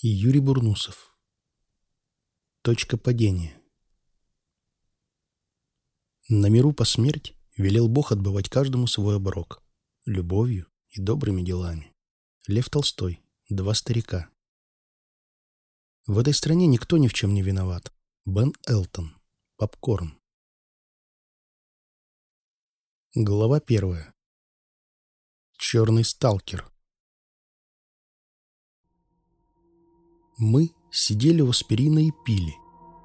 и Юрий Бурнусов. Точка падения. На миру по смерть велел Бог отбывать каждому свой оброк. Любовью и добрыми делами. Лев Толстой. Два старика. В этой стране никто ни в чем не виноват. Бен Элтон. Попкорн. Глава первая. Черный сталкер. Мы сидели у аспирина и пили.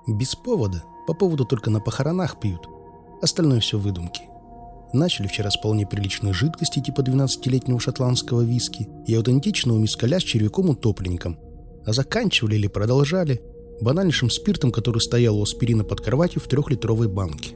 Без повода. По поводу только на похоронах пьют. Остальное все выдумки. Начали вчера с вполне приличной жидкости типа 12-летнего шотландского виски и аутентичного мискаля с червяком утопленником. А заканчивали или продолжали банальнейшим спиртом, который стоял у аспирина под кроватью в трехлитровой банке.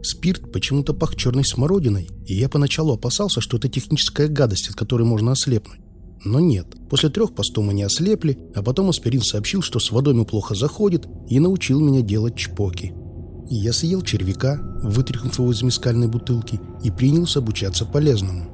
Спирт почему-то пах черной смородиной, и я поначалу опасался, что это техническая гадость, от которой можно ослепнуть. Но нет. После трех постов мы не ослепли, а потом аспирин сообщил, что с водой ему плохо заходит, и научил меня делать чпоки. Я съел червяка, вытряхнув его из мискальной бутылки, и принялся обучаться полезному.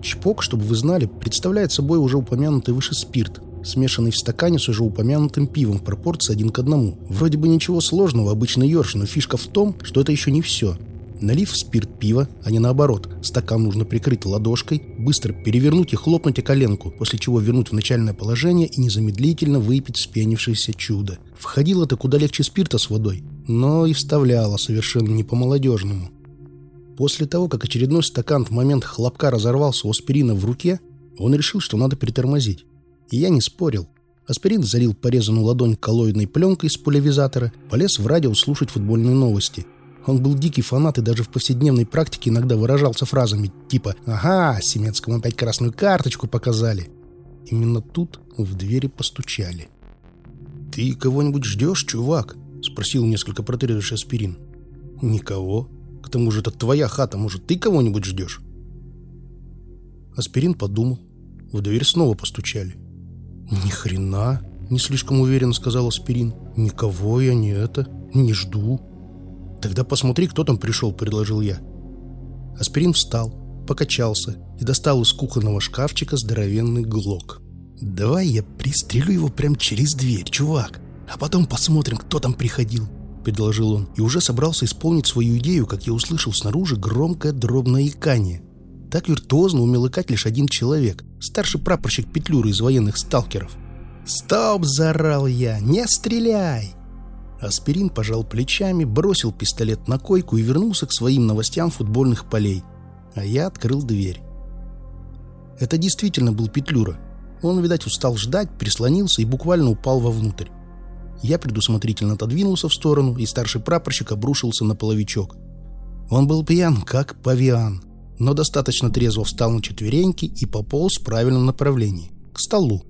Чпок, чтобы вы знали, представляет собой уже упомянутый выше спирт, смешанный в стакане с уже упомянутым пивом в пропорции один к одному. Вроде бы ничего сложного, обычный ёрш, но фишка в том, что это еще не все. Налив в спирт пива, а не наоборот, стакан нужно прикрыть ладошкой, быстро перевернуть и хлопнуть о коленку, после чего вернуть в начальное положение и незамедлительно выпить вспенившееся чудо. Входило это куда легче спирта с водой, но и вставляло совершенно не по-молодежному. После того, как очередной стакан в момент хлопка разорвался у аспирина в руке, он решил, что надо притормозить. И я не спорил. Аспирин залил порезанную ладонь коллоидной пленкой из пулевизатора, полез в радио слушать футбольные новости – он был дикий фанат и даже в повседневной практике иногда выражался фразами типа «Ага, Семецкому опять красную карточку показали». Именно тут в двери постучали. «Ты кого-нибудь ждешь, чувак?» — спросил несколько протрезавший аспирин. «Никого. К тому же это твоя хата, может, ты кого-нибудь ждешь?» Аспирин подумал. В дверь снова постучали. «Ни хрена!» — не слишком уверенно сказал Аспирин. «Никого я не это, не жду». «Тогда посмотри, кто там пришел», — предложил я. Аспирин встал, покачался и достал из кухонного шкафчика здоровенный глок. «Давай я пристрелю его прямо через дверь, чувак, а потом посмотрим, кто там приходил», — предложил он. И уже собрался исполнить свою идею, как я услышал снаружи громкое дробное икание. Так виртуозно умел икать лишь один человек, старший прапорщик Петлюры из военных сталкеров. «Стоп!» – заорал я. «Не стреляй!» Аспирин пожал плечами, бросил пистолет на койку и вернулся к своим новостям футбольных полей. А я открыл дверь. Это действительно был Петлюра. Он, видать, устал ждать, прислонился и буквально упал вовнутрь. Я предусмотрительно отодвинулся в сторону, и старший прапорщик обрушился на половичок. Он был пьян, как павиан, но достаточно трезво встал на четвереньки и пополз в правильном направлении – к столу.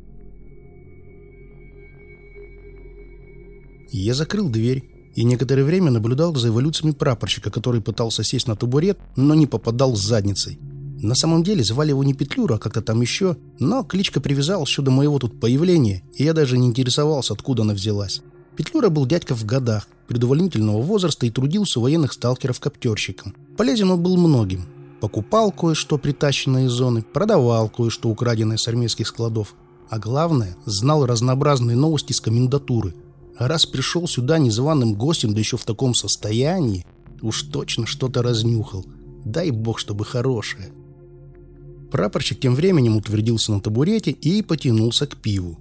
Я закрыл дверь и некоторое время наблюдал за эволюциями прапорщика, который пытался сесть на табурет, но не попадал с задницей. На самом деле звали его не Петлюра, а как-то там еще, но кличка привязалась до моего тут появления, и я даже не интересовался, откуда она взялась. Петлюра был дядька в годах, предувольнительного возраста и трудился у военных сталкеров коптерщиком. Полезен он был многим. Покупал кое-что притащенное из зоны, продавал кое-что украденное с армейских складов. А главное, знал разнообразные новости с комендатуры – раз пришел сюда незваным гостем, да еще в таком состоянии, уж точно что-то разнюхал. Дай бог, чтобы хорошее. Прапорщик тем временем утвердился на табурете и потянулся к пиву.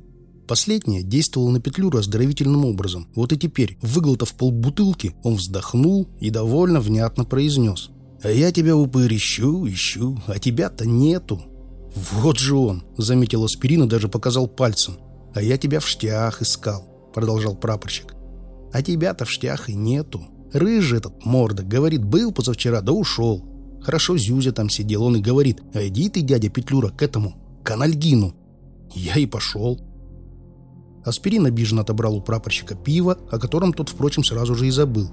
Последнее действовало на петлю раздоровительным образом. Вот и теперь, выглотав полбутылки, он вздохнул и довольно внятно произнес. «А я тебя, упырь, ищу, ищу, а тебя-то нету». «Вот же он!» — заметил аспирин и даже показал пальцем. «А я тебя в штях искал. — продолжал прапорщик. «А тебя-то в штях и нету. Рыжий этот морда, говорит, был позавчера, да ушел. Хорошо Зюзя там сидел, он и говорит, иди ты, дядя Петлюра, к этому, к анальгину. Я и пошел». Аспирин обиженно отобрал у прапорщика пиво, о котором тот, впрочем, сразу же и забыл.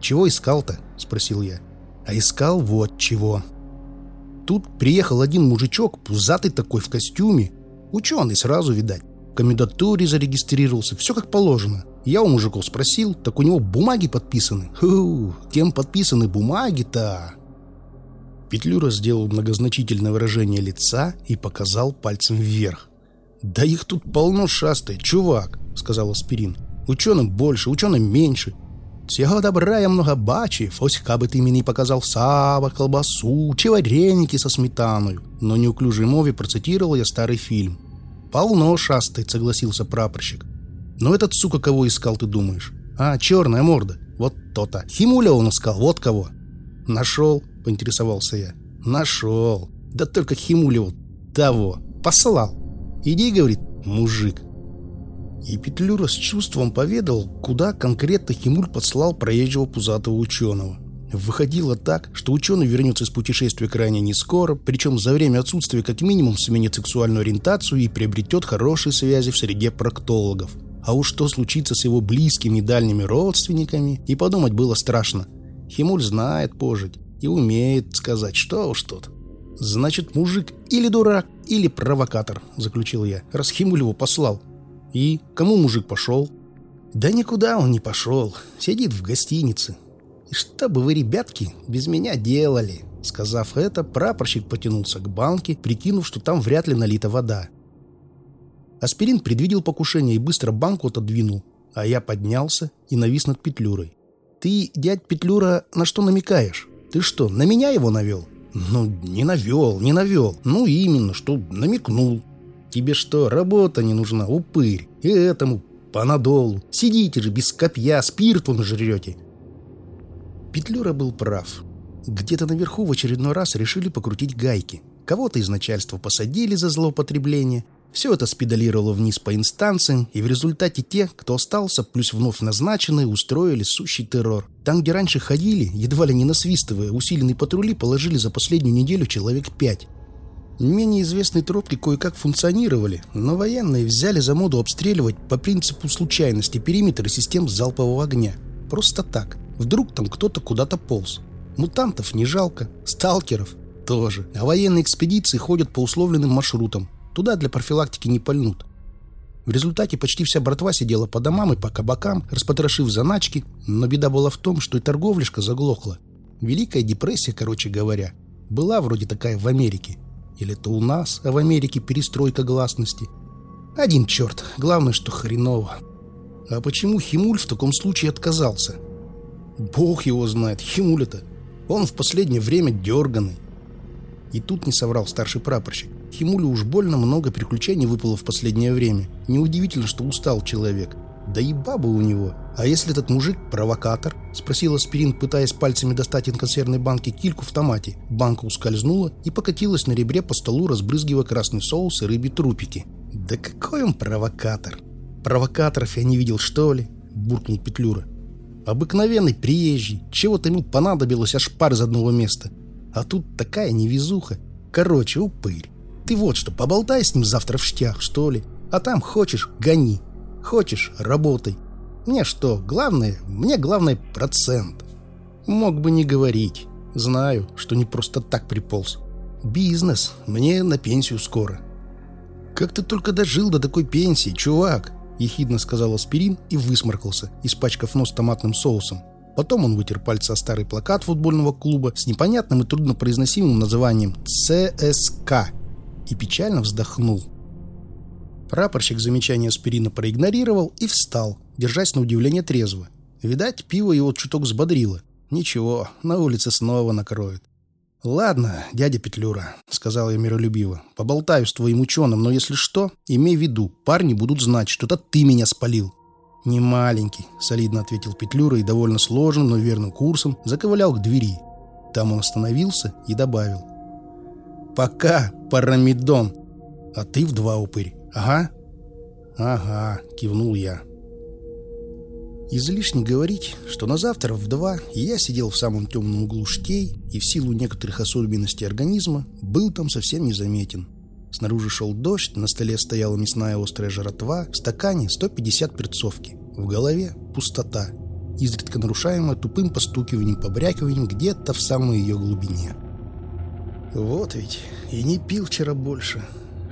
«Чего искал-то?» — спросил я. «А искал вот чего». Тут приехал один мужичок, пузатый такой в костюме. Ученый сразу, видать комендатуре зарегистрировался, все как положено. Я у мужиков спросил, так у него бумаги подписаны. Ху, кем подписаны бумаги-то? Петлюра сделал многозначительное выражение лица и показал пальцем вверх. «Да их тут полно шастает, чувак», — сказал Аспирин. «Ученым больше, ученым меньше. Всего добра я много бачив, ось кабы ты мені показал сава, колбасу, чи вареники со сметаною». Но неуклюжей мове процитировал я старый фильм. «Полно шастает», — согласился прапорщик. «Но этот, сука, кого искал, ты думаешь? А, черная морда. Вот то-то. Химуля он искал, вот кого». «Нашел», — поинтересовался я. «Нашел. Да только Химуля вот того. Послал. Иди, — говорит, — мужик». И Петлюра с чувством поведал, куда конкретно Химуль послал проезжего пузатого ученого. Выходило так, что ученый вернется из путешествия крайне не скоро, причем за время отсутствия как минимум сменит сексуальную ориентацию и приобретет хорошие связи в среде проктологов. А уж что случится с его близкими и дальними родственниками, и подумать было страшно. Химуль знает пожить и умеет сказать, что уж тут. «Значит, мужик или дурак, или провокатор», — заключил я, раз Химуль его послал. «И кому мужик пошел?» «Да никуда он не пошел. Сидит в гостинице. И что бы вы, ребятки, без меня делали?» Сказав это, прапорщик потянулся к банке, прикинув, что там вряд ли налита вода. Аспирин предвидел покушение и быстро банку отодвинул, а я поднялся и навис над Петлюрой. «Ты, дядь Петлюра, на что намекаешь? Ты что, на меня его навел?» «Ну, не навел, не навел. Ну, именно, что намекнул. Тебе что, работа не нужна, упырь? И этому, панадолу. Сидите же без копья, спирт вон жрете». Петлюра был прав. Где-то наверху в очередной раз решили покрутить гайки. Кого-то из начальства посадили за злоупотребление, все это спедалировало вниз по инстанциям, и в результате те, кто остался, плюс вновь назначенные, устроили сущий террор. Там, где раньше ходили, едва ли не насвистывая, усиленные патрули положили за последнюю неделю человек пять. Менее известные тропки кое-как функционировали, но военные взяли за моду обстреливать по принципу случайности периметры систем залпового огня. Просто так. Вдруг там кто-то куда-то полз. Мутантов не жалко, сталкеров тоже. А военные экспедиции ходят по условленным маршрутам, Туда для профилактики не пальнут. В результате почти вся братва сидела по домам и по кабакам, распотрошив заначки, но беда была в том, что и торговляшка заглохла. Великая депрессия, короче говоря, была вроде такая в Америке. Или это у нас, а в Америке перестройка гласности. Один черт, главное, что хреново. А почему Химуль в таком случае отказался? Бог его знает, Химуль-то. Он в последнее время дерганый. И тут не соврал старший прапорщик. Химулю уж больно много приключений выпало в последнее время. Неудивительно, что устал человек. Да и баба у него. А если этот мужик провокатор? Спросил Аспирин, пытаясь пальцами достать из консервной банки кильку в томате. Банка ускользнула и покатилась на ребре по столу, разбрызгивая красный соус и рыбьи трупики. Да какой он провокатор? Провокаторов я не видел, что ли? Буркнул Петлюра. Обыкновенный приезжий. Чего-то ему понадобилось аж пар из одного места. А тут такая невезуха. Короче, упырь. Ты вот что, поболтай с ним завтра в штях, что ли. А там хочешь – гони. Хочешь – работай. Мне что, главное? Мне главное – процент. Мог бы не говорить. Знаю, что не просто так приполз. Бизнес. Мне на пенсию скоро. Как ты только дожил до такой пенсии, чувак? Ехидно сказал Аспирин и высморкался, испачкав нос томатным соусом. Потом он вытер пальцы о старый плакат футбольного клуба с непонятным и труднопроизносимым названием «ЦСК» и печально вздохнул. Прапорщик замечание аспирина проигнорировал и встал, держась на удивление трезво. Видать, пиво его чуток взбодрило. Ничего, на улице снова накроет. «Ладно, дядя Петлюра», — сказал я миролюбиво, — «поболтаю с твоим ученым, но если что, имей в виду, парни будут знать, что это ты меня спалил. «Не маленький», — солидно ответил Петлюра и довольно сложным, но верным курсом заковылял к двери. Там он остановился и добавил. «Пока, Парамидон. А ты в два упырь. Ага?» «Ага», — кивнул я. Излишне говорить, что на завтра в два я сидел в самом темном углу штей и в силу некоторых особенностей организма был там совсем незаметен. Снаружи шел дождь, на столе стояла мясная острая жратва, в стакане 150 перцовки. В голове пустота, изредка нарушаемая тупым постукиванием, побрякиванием где-то в самой ее глубине. Вот ведь, и не пил вчера больше.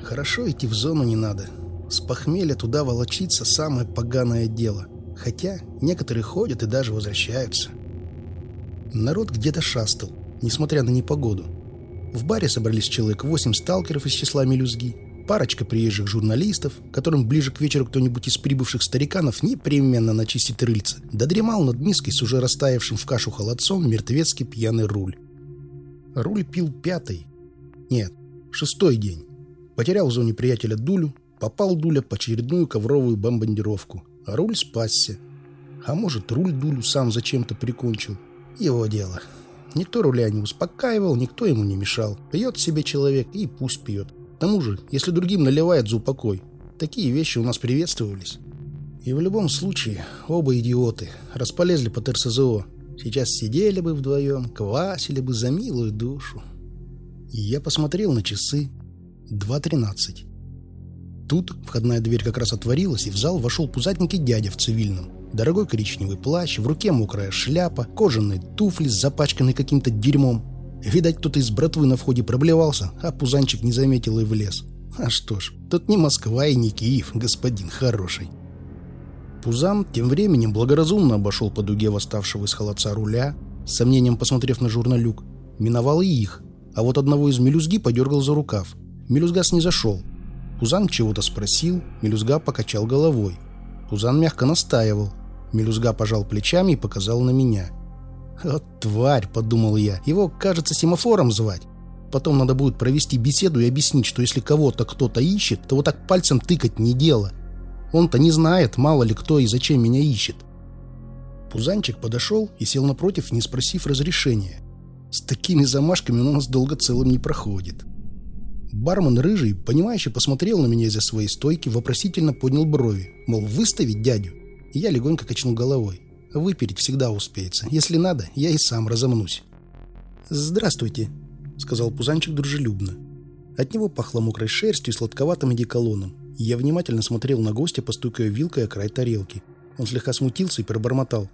Хорошо идти в зону не надо. С похмелья туда волочиться самое поганое дело. Хотя некоторые ходят и даже возвращаются. Народ где-то шастал, несмотря на непогоду. В баре собрались человек восемь сталкеров из числа мелюзги. парочка приезжих журналистов, которым ближе к вечеру кто-нибудь из прибывших стариканов непременно начистит рыльца, додремал над миской с уже растаявшим в кашу холодцом мертвецкий пьяный руль. Руль пил пятый, нет, шестой день. Потерял в зоне приятеля Дулю, попал Дуля по очередную ковровую бомбардировку, а руль спасся. А может, руль Дулю сам зачем-то прикончил. Его дело. Никто руля не успокаивал, никто ему не мешал. Пьет себе человек и пусть пьет. К тому же, если другим наливает за упокой, такие вещи у нас приветствовались. И в любом случае, оба идиоты, располезли по ТРСЗО. Сейчас сидели бы вдвоем, квасили бы за милую душу. И я посмотрел на часы. 2.13. Тут входная дверь как раз отворилась, и в зал вошел пузатенький дядя в цивильном. Дорогой коричневый плащ, в руке мокрая шляпа, кожаные туфли, запачканные каким-то дерьмом. Видать, кто-то из братвы на входе проблевался, а пузанчик не заметил и влез. А что ж, тут не Москва и не Киев, господин хороший. Пузан тем временем благоразумно обошел по дуге восставшего из холодца руля, с сомнением посмотрев на журналюк, миновал и их, а вот одного из мелюзги подергал за рукав. Мелюзгас не зашел. Пузан чего-то спросил, мелюзга покачал головой. Пузан мягко настаивал, Мелюзга пожал плечами и показал на меня. «Вот тварь!» – подумал я. «Его, кажется, семафором звать. Потом надо будет провести беседу и объяснить, что если кого-то кто-то ищет, то вот так пальцем тыкать не дело. Он-то не знает, мало ли кто и зачем меня ищет». Пузанчик подошел и сел напротив, не спросив разрешения. С такими замашками он у нас долго целым не проходит. Бармен рыжий, понимающе посмотрел на меня из-за своей стойки, вопросительно поднял брови, мол, выставить дядю. Я легонько качнул головой. Выпереть всегда успеется. Если надо, я и сам разомнусь. «Здравствуйте», — сказал Пузанчик дружелюбно. От него пахло мокрой шерстью и сладковатым одеколоном. Я внимательно смотрел на гостя, постукая вилкой о край тарелки. Он слегка смутился и пробормотал.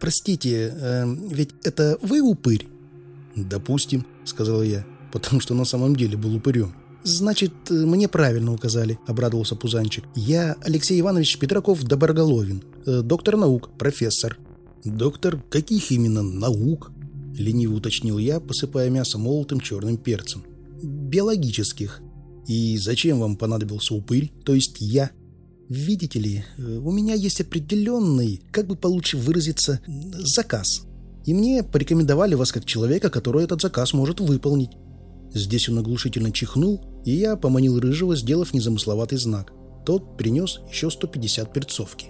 «Простите, э, ведь это вы упырь?» «Допустим», — сказал я, потому что на самом деле был упырем. «Значит, мне правильно указали», — обрадовался Пузанчик. «Я Алексей Иванович Петраков Доброголовин, э, доктор наук, профессор». «Доктор каких именно наук?» — лениво уточнил я, посыпая мясо молотым черным перцем. «Биологических». «И зачем вам понадобился упырь, то есть я?» «Видите ли, э, у меня есть определенный, как бы получше выразиться, заказ. И мне порекомендовали вас как человека, который этот заказ может выполнить. Здесь он оглушительно чихнул, и я поманил Рыжего, сделав незамысловатый знак. Тот принес еще 150 перцовки.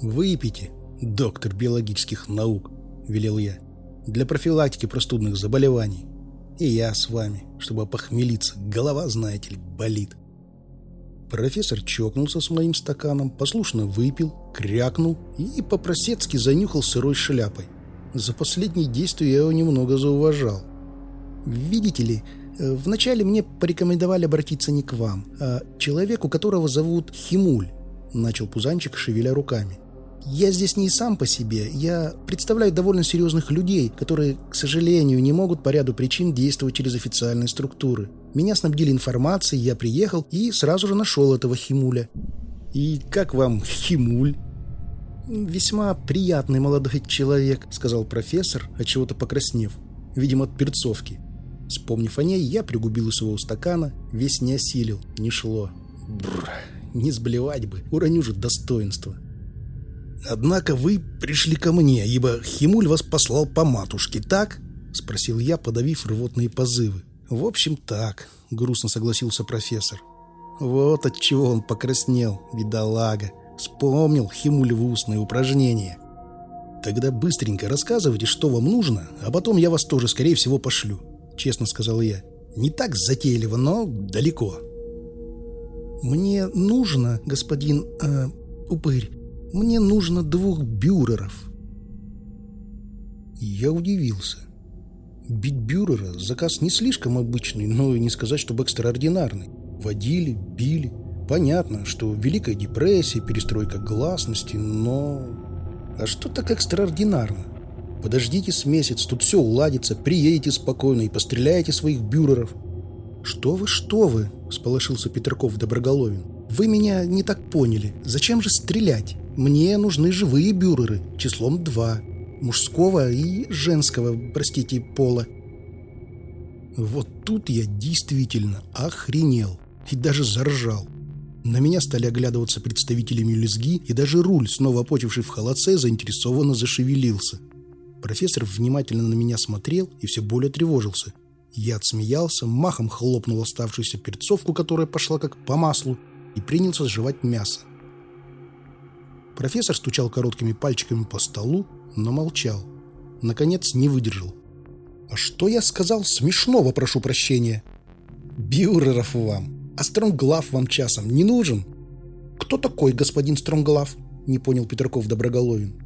«Выпейте, доктор биологических наук», — велел я, — «для профилактики простудных заболеваний. И я с вами, чтобы похмелиться. Голова, знаете ли, болит». Профессор чокнулся с моим стаканом, послушно выпил, крякнул и по-проседски занюхал сырой шляпой. За последние действия я его немного зауважал. «Видите ли, вначале мне порекомендовали обратиться не к вам, а к человеку, которого зовут Химуль, начал Пузанчик, шевеля руками. Я здесь не сам по себе, я представляю довольно серьезных людей, которые, к сожалению, не могут по ряду причин действовать через официальные структуры. Меня снабдили информацией, я приехал и сразу же нашел этого Химуля. И как вам Химуль? «Весьма приятный молодой человек», — сказал профессор, от чего-то покраснев, видимо, от перцовки. Вспомнив о ней, я пригубил из своего стакана, весь не осилил, не шло. Бррр, не сблевать бы, уроню же достоинство. «Однако вы пришли ко мне, ибо Химуль вас послал по матушке, так?» — спросил я, подавив рвотные позывы. «В общем, так», — грустно согласился профессор. «Вот от чего он покраснел, бедолага. Вспомнил Химулевы устные упражнения. Тогда быстренько рассказывайте, что вам нужно, а потом я вас тоже, скорее всего, пошлю. — честно сказал я. «Не так затейливо, но далеко». «Мне нужно, господин э, упырь, мне нужно двух бюреров». Я удивился. Бить бюрера – заказ не слишком обычный, но не сказать, чтобы экстраординарный. Водили, били. Понятно, что Великая депрессия, перестройка гласности, но... А что так экстраординарно? Подождите с месяц, тут все уладится, приедете спокойно и постреляете своих бюреров. Что вы, что вы, сполошился Петраков Доброголовин. Вы меня не так поняли. Зачем же стрелять? Мне нужны живые бюреры, числом два. Мужского и женского, простите, пола. Вот тут я действительно охренел. и даже заржал. На меня стали оглядываться представители мюлезги, и даже руль, снова опочивший в холодце, заинтересованно зашевелился. Профессор внимательно на меня смотрел и все более тревожился. Я отсмеялся, махом хлопнул оставшуюся перцовку, которая пошла как по маслу, и принялся сживать мясо. Профессор стучал короткими пальчиками по столу, но молчал. Наконец не выдержал. «А что я сказал смешного, прошу прощения?» «Бюреров вам! А Стронглав вам часом не нужен?» «Кто такой господин Стронглав?» — не понял Петраков Доброголовин.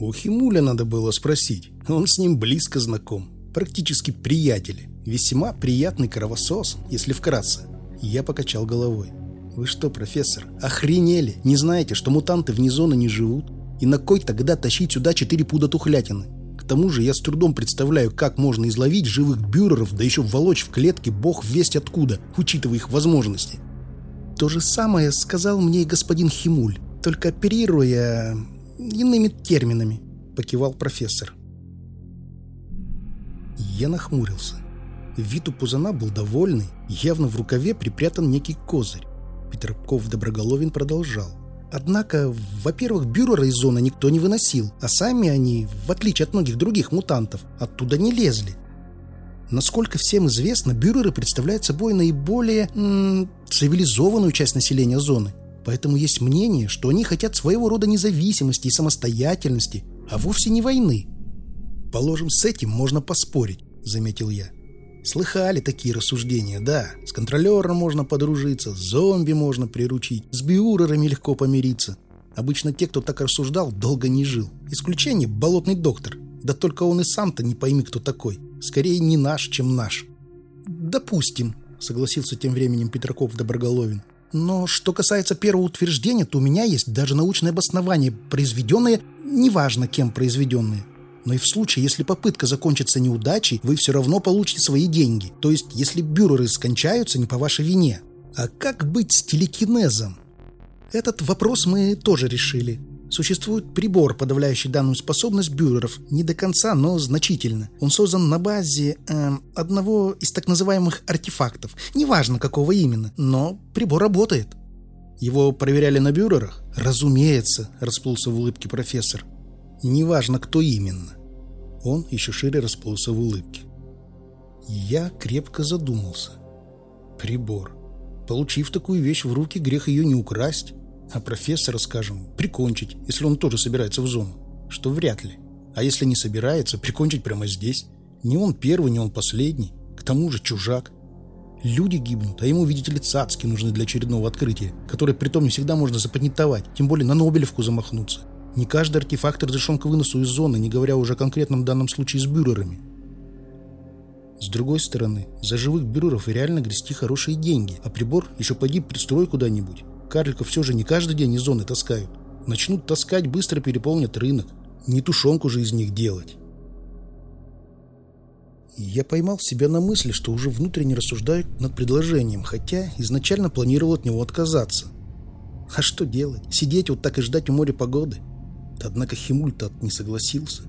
У Химуля надо было спросить. Он с ним близко знаком. Практически приятели. Весьма приятный кровосос, если вкратце. Я покачал головой. «Вы что, профессор, охренели? Не знаете, что мутанты вне зоны не живут? И на кой тогда тащить сюда четыре пуда тухлятины? К тому же я с трудом представляю, как можно изловить живых бюреров, да еще волочь в клетке бог весть откуда, учитывая их возможности». То же самое сказал мне и господин Химуль, только оперируя иными терминами, покивал профессор. Я нахмурился. Вид у Пузана был довольный, явно в рукаве припрятан некий козырь. Петраков Доброголовин продолжал. Однако, во-первых, бюрера из зоны никто не выносил, а сами они, в отличие от многих других мутантов, оттуда не лезли. Насколько всем известно, бюреры представляют собой наиболее м -м, цивилизованную часть населения зоны. Поэтому есть мнение, что они хотят своего рода независимости и самостоятельности, а вовсе не войны. «Положим, с этим можно поспорить», — заметил я. Слыхали такие рассуждения, да. С контролером можно подружиться, с зомби можно приручить, с биурерами легко помириться. Обычно те, кто так рассуждал, долго не жил. Исключение – болотный доктор. Да только он и сам-то не пойми, кто такой. Скорее, не наш, чем наш. «Допустим», — согласился тем временем Петраков Доброголовин. «Но что касается первого утверждения, то у меня есть даже научное обоснование, произведенное, неважно кем произведенное. Но и в случае, если попытка закончится неудачей, вы все равно получите свои деньги. То есть, если бюреры скончаются не по вашей вине. А как быть с телекинезом? Этот вопрос мы тоже решили. Существует прибор, подавляющий данную способность бюреров. Не до конца, но значительно. Он создан на базе э, одного из так называемых артефактов. Неважно, какого именно, но прибор работает. Его проверяли на бюрерах? Разумеется, расплылся в улыбке профессор. Неважно, кто именно. Он еще шире расплылся в улыбке. Я крепко задумался. Прибор. Получив такую вещь в руки, грех ее не украсть, а профессора, скажем, прикончить, если он тоже собирается в зону. Что вряд ли. А если не собирается, прикончить прямо здесь. Не он первый, не он последний. К тому же чужак. Люди гибнут, а ему, видите ли, цацки нужны для очередного открытия, которое притом не всегда можно запатентовать, тем более на Нобелевку замахнуться. Не каждый артефакт разрешен к выносу из зоны, не говоря уже о конкретном данном случае с бюрерами. С другой стороны, за живых бюреров реально грести хорошие деньги, а прибор еще пойди пристрой куда-нибудь. Карликов все же не каждый день из зоны таскают. Начнут таскать, быстро переполнят рынок. Не тушенку же из них делать. Я поймал себя на мысли, что уже внутренне рассуждаю над предложением, хотя изначально планировал от него отказаться. А что делать? Сидеть вот так и ждать у моря погоды? Однако Химуль-то не согласился.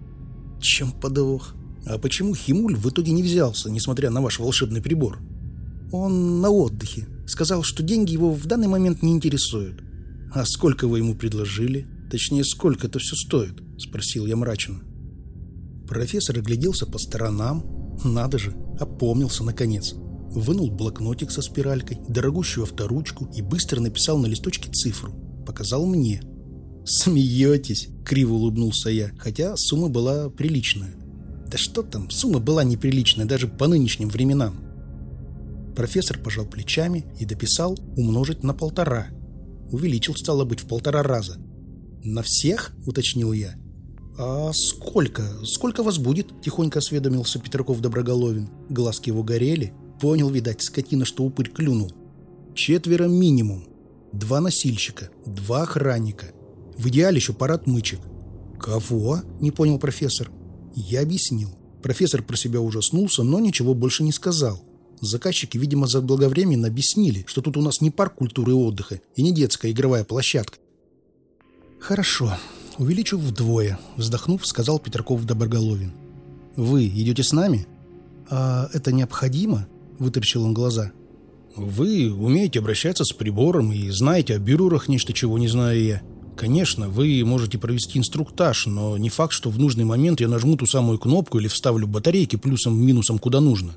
Чем подвох? А почему Химуль в итоге не взялся, несмотря на ваш волшебный прибор? Он на отдыхе. Сказал, что деньги его в данный момент не интересуют. А сколько вы ему предложили? Точнее, сколько это все стоит? Спросил я мрачно. Профессор огляделся по сторонам. Надо же, опомнился наконец. Вынул блокнотик со спиралькой, дорогущую авторучку и быстро написал на листочке цифру. Показал мне. «Смеетесь?» — криво улыбнулся я, хотя сумма была приличная. Да что там, сумма была неприличная даже по нынешним временам. Профессор пожал плечами и дописал умножить на полтора. Увеличил, стало быть, в полтора раза. «На всех?» — уточнил я. «А сколько? Сколько вас будет?» — тихонько осведомился Петраков Доброголовин. Глазки его горели. Понял, видать, скотина, что упырь клюнул. «Четверо минимум. Два носильщика, два охранника, в идеале еще пара отмычек. «Кого?» – не понял профессор. Я объяснил. Профессор про себя ужаснулся, но ничего больше не сказал. Заказчики, видимо, заблаговременно объяснили, что тут у нас не парк культуры и отдыха и не детская игровая площадка. «Хорошо, увеличу вдвое», – вздохнув, сказал Петраков Доброголовин. «Вы идете с нами?» «А это необходимо?» – вытаращил он глаза. Вы умеете обращаться с прибором и знаете о бюрерах нечто, чего не знаю я. Конечно, вы можете провести инструктаж, но не факт, что в нужный момент я нажму ту самую кнопку или вставлю батарейки плюсом-минусом куда нужно.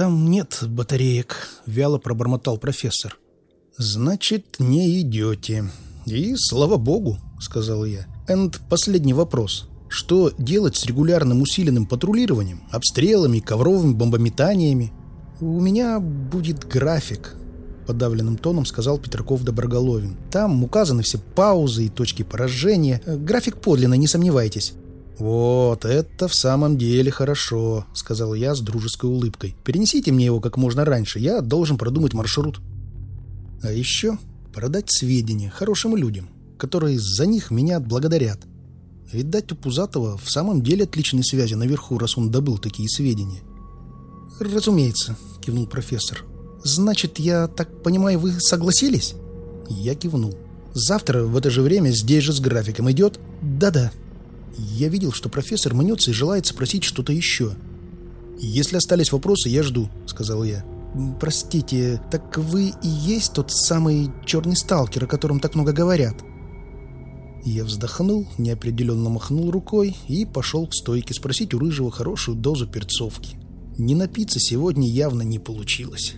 «Там нет батареек», — вяло пробормотал профессор. «Значит, не идете. И слава богу», — сказал я. «Энд последний вопрос. Что делать с регулярным усиленным патрулированием, обстрелами, ковровыми бомбометаниями? У меня будет график, подавленным тоном сказал Петраков Доброголовин. Там указаны все паузы и точки поражения. График подлинно, не сомневайтесь. «Вот, это в самом деле хорошо», — сказал я с дружеской улыбкой. «Перенесите мне его как можно раньше, я должен продумать маршрут». А еще продать сведения хорошим людям, которые за них меня отблагодарят. Видать, у Пузатого в самом деле отличные связи наверху, раз он добыл такие сведения. «Разумеется», — кивнул профессор. «Значит, я так понимаю, вы согласились?» Я кивнул. «Завтра в это же время здесь же с графиком идет?» «Да-да». Я видел, что профессор мнется и желает спросить что-то еще. «Если остались вопросы, я жду», — сказал я. «Простите, так вы и есть тот самый черный сталкер, о котором так много говорят?» Я вздохнул, неопределенно махнул рукой и пошел к стойке спросить у Рыжего хорошую дозу перцовки. Не напиться сегодня явно не получилось.